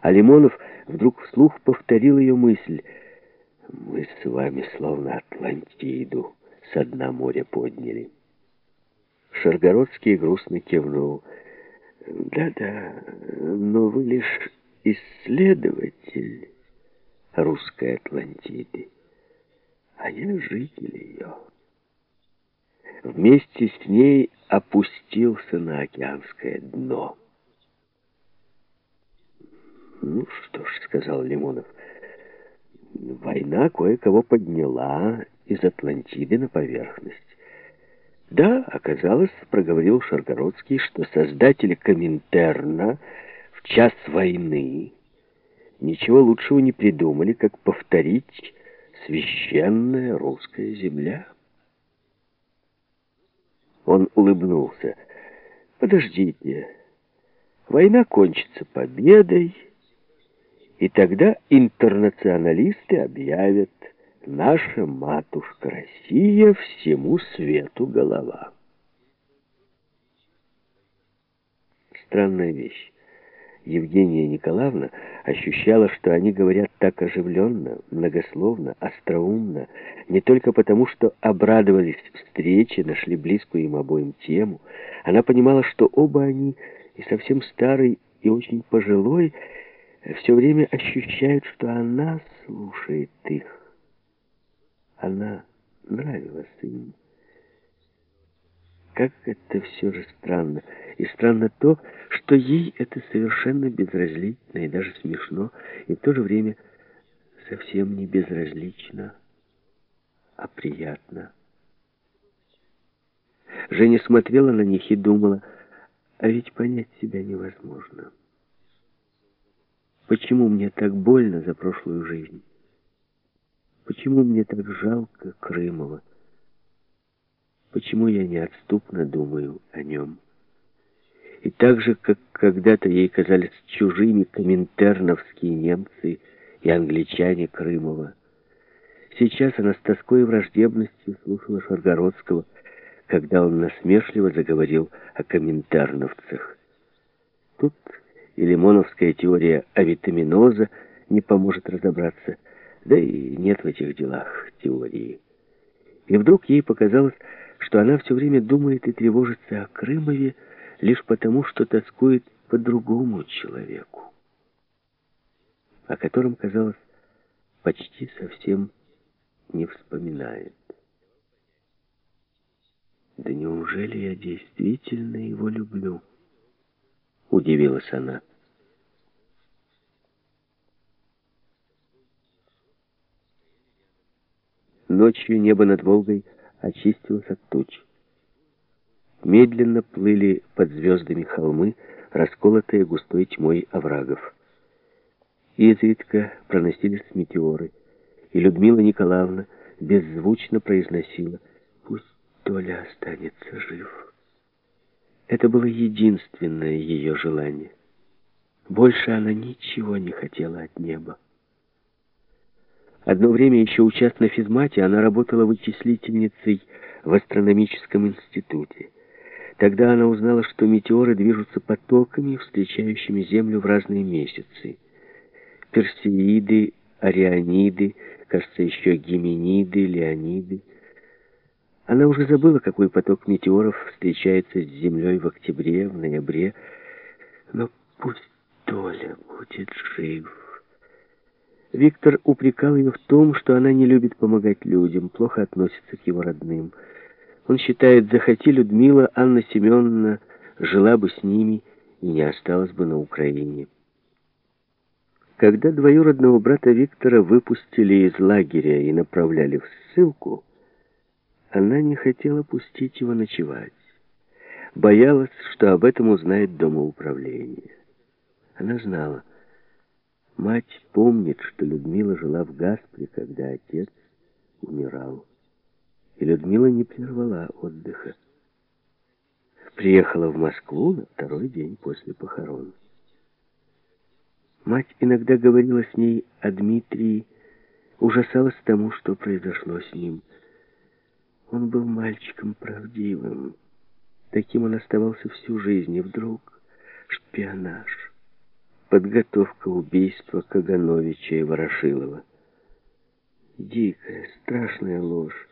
А Лимонов вдруг вслух повторил ее мысль. «Мы с вами словно Атлантиду со дна моря подняли». Шаргородский грустно кивнул. «Да-да, но вы лишь исследователь русской Атлантиды, а я житель ее». Вместе с ней опустился на океанское дно. «Ну что ж», — сказал Лимонов, — «война кое-кого подняла из Атлантиды на поверхность». «Да, оказалось, — проговорил Шаргородский, — что создатели Коминтерна в час войны ничего лучшего не придумали, как повторить священная русская земля». Он улыбнулся. «Подождите, война кончится победой». И тогда интернационалисты объявят «Наша матушка Россия всему свету голова». Странная вещь. Евгения Николаевна ощущала, что они говорят так оживленно, многословно, остроумно, не только потому, что обрадовались встрече, нашли близкую им обоим тему. Она понимала, что оба они, и совсем старый, и очень пожилой, все время ощущают, что она слушает их. Она нравилась им. Как это все же странно. И странно то, что ей это совершенно безразлично и даже смешно, и в то же время совсем не безразлично, а приятно. Женя смотрела на них и думала, а ведь понять себя невозможно. Почему мне так больно за прошлую жизнь? Почему мне так жалко Крымова? Почему я неотступно думаю о нем? И так же, как когда-то ей казались чужими коминтерновские немцы и англичане Крымова, сейчас она с тоской и враждебностью слушала Шаргородского, когда он насмешливо заговорил о коминтерновцах. Тут и лимоновская теория авитаминоза не поможет разобраться. Да и нет в этих делах теории. И вдруг ей показалось, что она все время думает и тревожится о Крымове лишь потому, что тоскует по другому человеку, о котором, казалось, почти совсем не вспоминает. «Да неужели я действительно его люблю?» — удивилась она. Ночью небо над Волгой очистилось от туч. Медленно плыли под звездами холмы, расколотые густой тьмой оврагов. Изредка проносились метеоры, и Людмила Николаевна беззвучно произносила «Пусть Толя останется жив». Это было единственное ее желание. Больше она ничего не хотела от неба. Одно время, еще учась на физмате, она работала вычислительницей в астрономическом институте. Тогда она узнала, что метеоры движутся потоками, встречающими Землю в разные месяцы. Персеиды, Ориониды, кажется, еще Гимениды, Леониды. Она уже забыла, какой поток метеоров встречается с Землей в октябре, в ноябре. Но пусть Толя будет жив. Виктор упрекал ее в том, что она не любит помогать людям, плохо относится к его родным. Он считает, захоти Людмила, Анна Семеновна жила бы с ними и не осталась бы на Украине. Когда двоюродного брата Виктора выпустили из лагеря и направляли в ссылку, она не хотела пустить его ночевать. Боялась, что об этом узнает домоуправление. Она знала, Мать помнит, что Людмила жила в Гаспре, когда отец умирал. И Людмила не прервала отдыха. Приехала в Москву на второй день после похорон. Мать иногда говорила с ней о Дмитрии, ужасалась тому, что произошло с ним. Он был мальчиком правдивым. Таким он оставался всю жизнь, и вдруг шпионаж подготовка убийства Кагановича и Ворошилова. Дикая, страшная ложь,